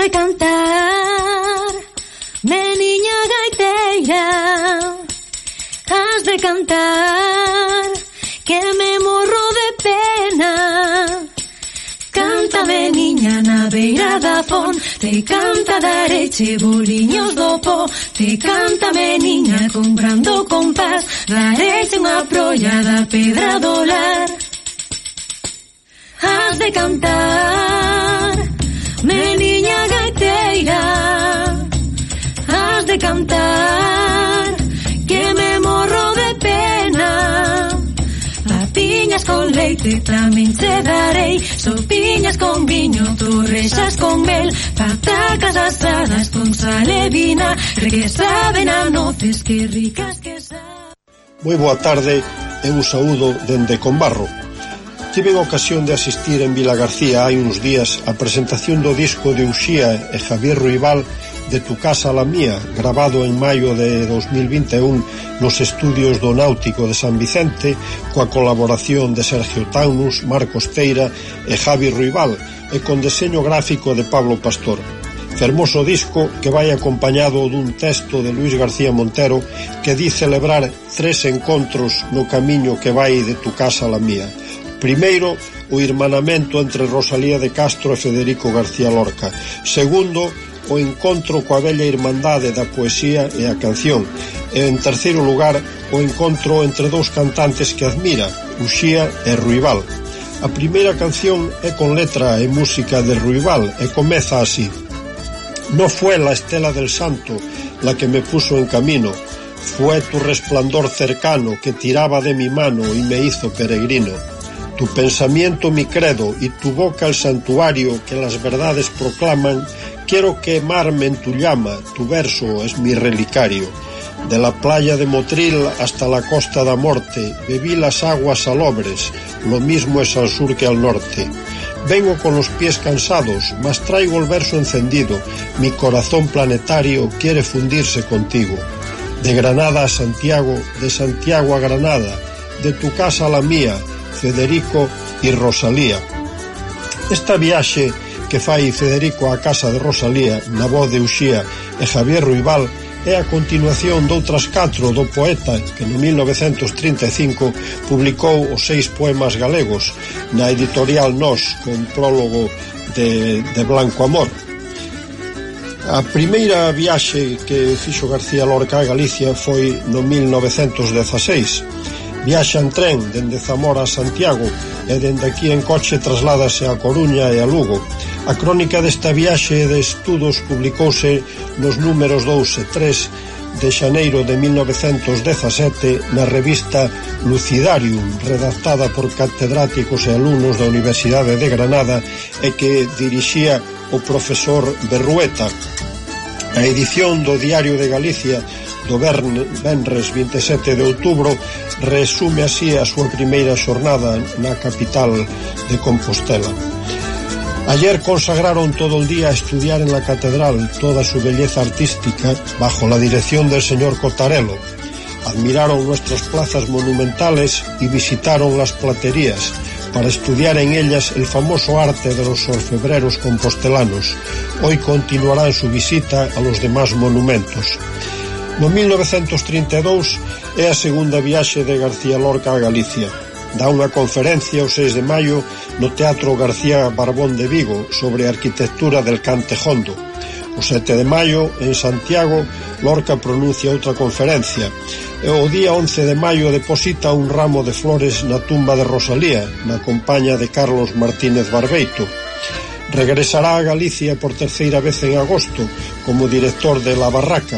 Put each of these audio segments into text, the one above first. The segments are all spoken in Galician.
de cantar. Me niña gaiteira Has de cantar. Que me morro de pena. Cántame niña na beira da fon Te canta dareche boliños do po. Te cántame niña comprando compás. Dareche unha prolla da pedra do lar Has de cantar. Meniña gaiteira Has de cantar Que me morro de pena. Papiñas con leite tamén te darei Sopiñas con viño, torrexas con mel Patacas asadas con sal e vina Que saben a noces, que ricas que saben. Moi boa tarde, eu saúdo dende Conbarro. Tive ocasión de asistir en Vilagarcía hai uns días a presentación do disco de Uxía e Javier Ruibal de Tu casa a la mía, grabado en maio de 2021 nos estudios do Náutico de San Vicente coa colaboración de Sergio Taunus, Marcos Teira e Javi Ruibal e con deseño gráfico de Pablo Pastor fermoso disco que vai acompañado dun texto de Luis García Montero que di celebrar tres encontros no camiño que vai de tu casa a la mía. Primeiro, o irmanamento entre Rosalía de Castro e Federico García Lorca. Segundo, o encontro coa bella irmandade da poesía e a canción. E en terceiro lugar, o encontro entre dous cantantes que admira, Uxía e Ruibal. A primeira canción é con letra e música de Ruibal e comeza así. No fue la estela del santo la que me puso en camino, fue tu resplandor cercano que tiraba de mi mano y me hizo peregrino. Tu pensamiento mi credo y tu boca el santuario que las verdades proclaman, quiero quemarme en tu llama, tu verso es mi relicario. De la playa de Motril hasta la costa da Morte, bebí las aguas salobres, lo mismo es al sur que al norte. Vengo con los pies cansados, mas traigo el verso encendido, mi corazón planetario quiere fundirse contigo. De Granada a Santiago, de Santiago a Granada, de tu casa a la mía, Federico e Rosalía. Esta viaxe que fai Federico á casa de Rosalía na voz de Uxía e Javier Ruibal é a continuación doutras catro do poeta que no 1935 publicou os seis poemas galegos na editorial Nós con prólogo de, de Blanco Amor. A primeira viaxe que fixo García Lorca a Galicia foi no 1916 Viaxa en tren dende Zamora a Santiago e dende aquí en coche trasládase a Coruña e a Lugo. A crónica desta viaxe de estudos publicouse nos números 2 e 3 de xaneiro de 1917 na revista Lucidarium, redactada por catedráticos e alumnos da Universidade de Granada e que dirixía o profesor Berrueta. A edición do Diario de Galicia do Benres 27 de outubro resume así a súa primeira xornada na capital de Compostela. Ayer consagraron todo el día a estudiar en la catedral toda su belleza artística bajo la dirección del señor Cotarelo. Admiraron nuestras plazas monumentales y visitaron las platerías para estudiar en ellas el famoso arte de los orfebreros compostelanos. Hoy continuarán su visita a los demás monumentos. No 1932 é a segunda viaxe de García Lorca a Galicia. Dá unha conferencia o 6 de maio no Teatro García Barbón de Vigo sobre a arquitectura del Cantejondo. O 7 de maio, en Santiago, Lorca pronuncia outra conferencia. E o día 11 de maio deposita un ramo de flores na tumba de Rosalía, na compaña de Carlos Martínez Barbeito. Regresará a Galicia por terceira vez en agosto como director de La Barraca,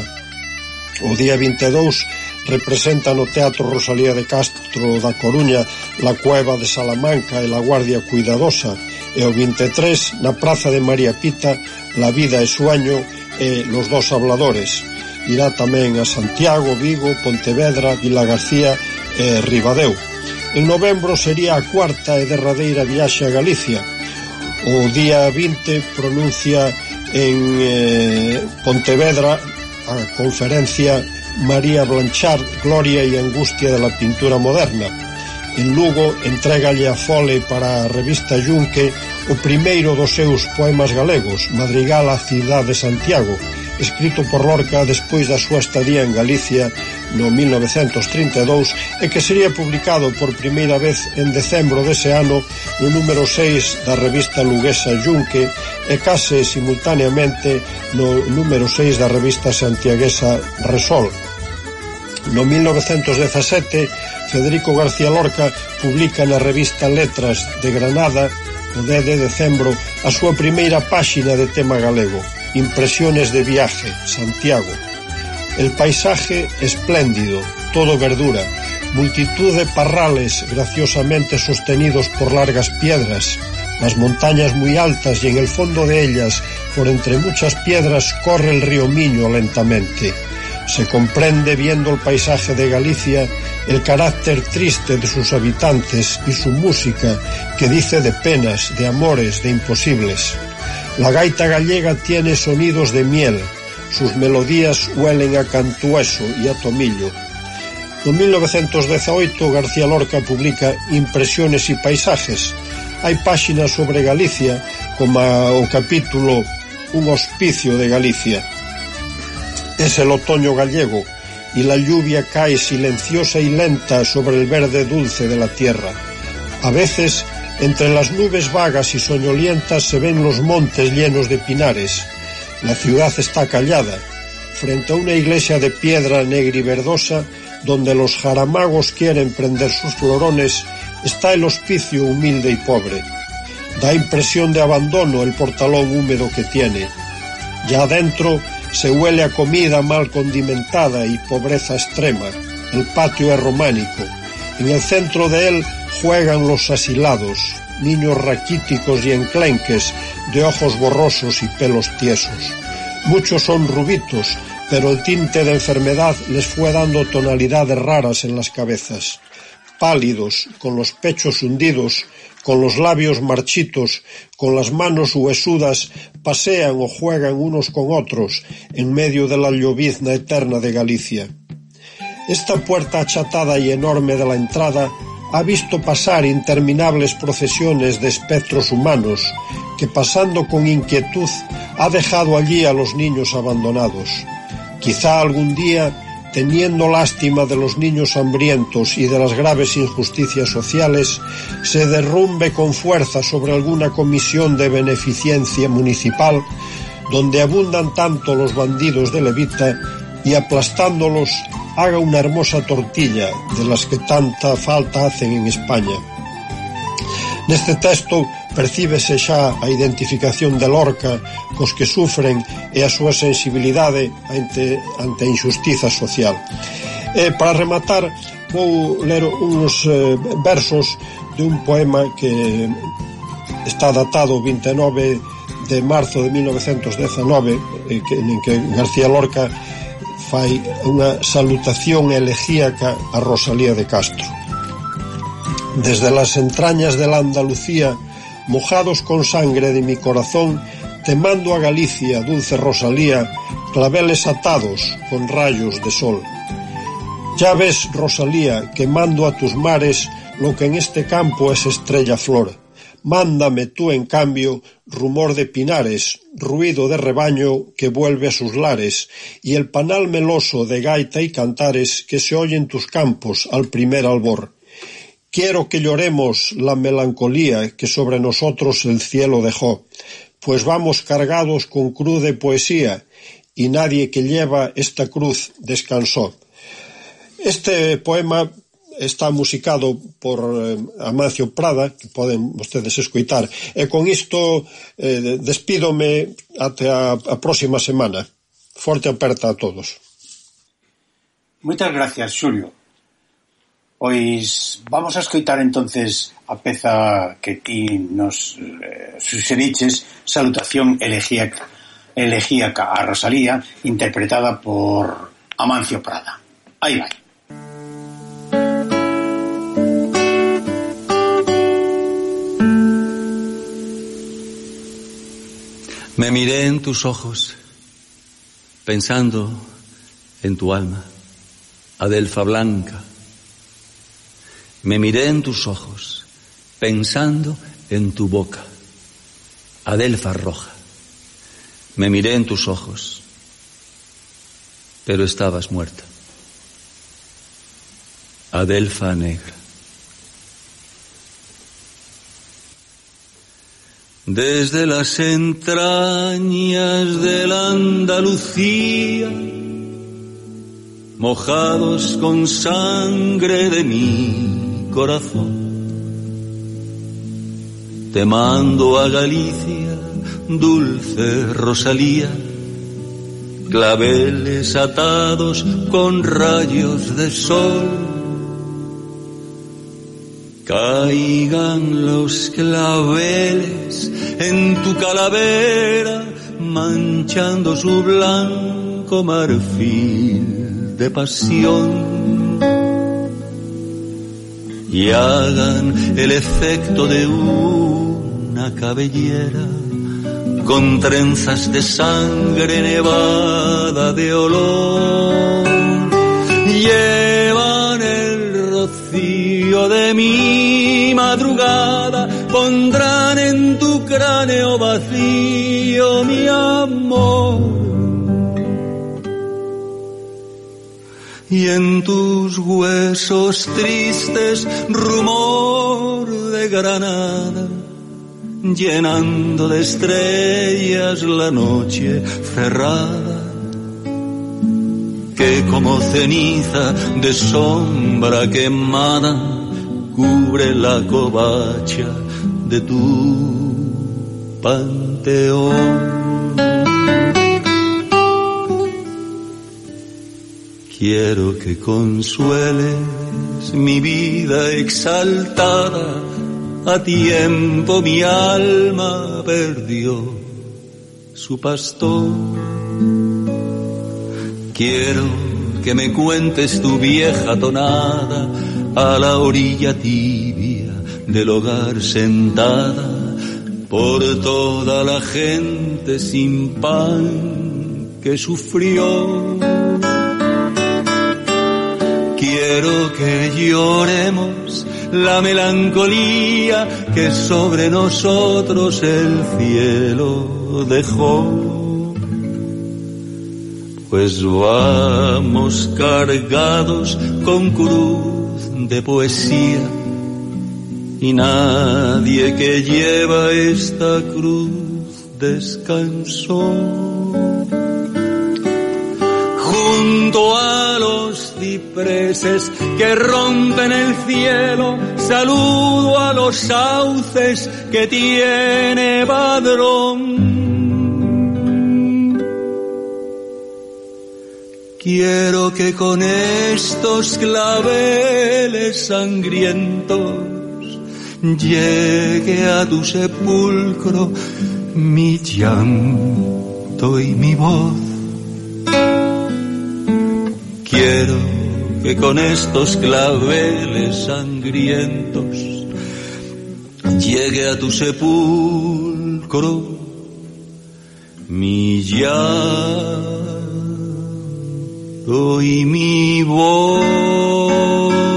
O día 22 representa no Teatro Rosalía de Castro da Coruña La Cueva de Salamanca e La Guardia Cuidadosa e o 23 na Praza de María Pita La Vida e Sueño e Los Dos Habladores. Irá tamén a Santiago, Vigo, Pontevedra, Vila García e Ribadeu. En novembro sería a cuarta e derradeira viaxe a Galicia. O día 20 pronuncia en eh, Pontevedra a conferencia María Blanchard, Gloria e Angustia de la Pintura Moderna. En Lugo entrégalle a Fole para a revista Yunque o primeiro dos seus poemas galegos, Madrigal a Cidade de Santiago, escrito por Lorca despois da súa estadía en Galicia no 1932 e que sería publicado por primeira vez en decembro dese ano no número 6 da revista luguesa Junque e case simultaneamente no número 6 da revista santiaguesa Resol. No 1917, Federico García Lorca publica na revista Letras de Granada, o 10 de decembro, a súa primeira páxina de tema galego. Impresiones de viaje, Santiago. El paisaje espléndido, todo verdura, multitud de parrales graciosamente sostenidos por largas piedras, las montañas muy altas y en el fondo de ellas, por entre muchas piedras, corre el río Miño lentamente. Se comprende viendo el paisaje de Galicia el carácter triste de sus habitantes y su música que dice de penas, de amores, de imposibles. La gaita gallega tiene sonidos de miel, sus melodías huelen a cantueso y a tomillo. No 1918 García Lorca publica Impresiones y paisajes. Hai páxinas sobre Galicia, como o capítulo Un hospicio de Galicia. Es el otoño gallego y la lluvia cae silenciosa y lenta sobre el verde dulce de la tierra. A veces Entre las nubes vagas y soñolientas se ven los montes llenos de pinares. La ciudad está callada, frente a una iglesia de piedra negra y verdosa, donde los jaramagos quieren prender sus florones, está el hospicio humilde y pobre. Da impresión de abandono el portalón húmedo que tiene. Ya adentro se huele a comida mal condimentada y pobreza extrema. El patio es románico. En el centro de él juegan los asilados, niños raquíticos y enclenques, de ojos borrosos y pelos tiesos. Muchos son rubitos, pero el tinte de enfermedad les fue dando tonalidades raras en las cabezas. Pálidos, con los pechos hundidos, con los labios marchitos, con las manos huesudas, pasean o juegan unos con otros en medio de la llovizna eterna de Galicia. Esta puerta achatada y enorme de la entrada ha visto pasar interminables procesiones de espectros humanos que pasando con inquietud ha dejado allí a los niños abandonados. Quizá algún día teniendo lástima de los niños hambrientos y de las graves injusticias sociales, se derrumbe con fuerza sobre alguna comisión de beneficencia municipal donde abundan tanto los bandidos de Levita y aplastándolos haga una hermosa tortilla de las que tanta falta hacen en España. Neste texto percíbese xa a identificación de Lorca cos que sufren e a súa sensibilidade ante, ante a injustiza social. E para rematar, vou ler uns eh, versos de un poema que está datado 29 de marzo de 1919 eh, que, en que García Lorca fai unha salutación elegíaca a Rosalía de Castro. Desde las entrañas de la Andalucía, mojados con sangre de mi corazón, te mando a Galicia, dulce Rosalía, claveles atados con rayos de sol. Ya ves, Rosalía, que mando a tus mares lo que en este campo es estrella flor. Mándame tú, en cambio, rumor de pinares, ruido de rebaño que vuelve a sus lares, y el panal meloso de gaita y cantares que se oye en tus campos al primer albor. Quiero que lloremos la melancolía que sobre nosotros el cielo dejó, pues vamos cargados con cruz de poesía, y nadie que lleva esta cruz descansó. Este poema está musicado por eh, Amancio Prada, que poden vostedes escoitar. E con isto eh, despídome até a, a próxima semana. Forte aperta a todos. Moitas gracias, Xulio. Pois vamos a escoitar entonces a peza que ti nos eh, suxeriches, Salutación elegíaca, elegíaca a Rosalía, interpretada por Amancio Prada. Aí vai. Me miré en tus ojos, pensando en tu alma, Adelfa Blanca, Me miré en tus ojos, pensando en tu boca, Adelfa roja. Me miré en tus ojos, pero estabas muerta. Adelfa negra. Desde las entrañas de la Andalucía, mojados con sangre de mi corazón, te mando a Galicia, dulce Rosalía, claveles atados con rayos de sol. Caigan los claveles en tu calavera, manchando su blanco marfil de pasión y hagan el efecto de una cabellera con trenzas de sangre nevada de olor. Llevan el rocío de mi madrugada, pondrán en tu cráneo vacío mi amor. Y en tus huesos tristes rumor de granada, llenando de estrellas la noche cerrada, que como ceniza de sombra quemada cubre la covacha de tu panteón. Quiero que consueles mi vida exaltada, a tiempo mi alma perdió su pastor. Quiero que me cuentes tu vieja tonada a la orilla tibia del hogar sentada por toda la gente sin pan que sufrió Quiero que lloremos la melancolía que sobre nosotros el cielo dejó. Pues vamos cargados con cruz de poesía y nadie que lleva esta cruz descansó. Junto a los cipreses que rompen el cielo, saludo a los sauces que tiene Badrón. Quiero que con estos claveles sangrientos llegue a tu sepulcro mi llanto y mi voz. Quiero que con estos claveles sangrientos llegue a tu sepulcro mi llanto doy mi voz.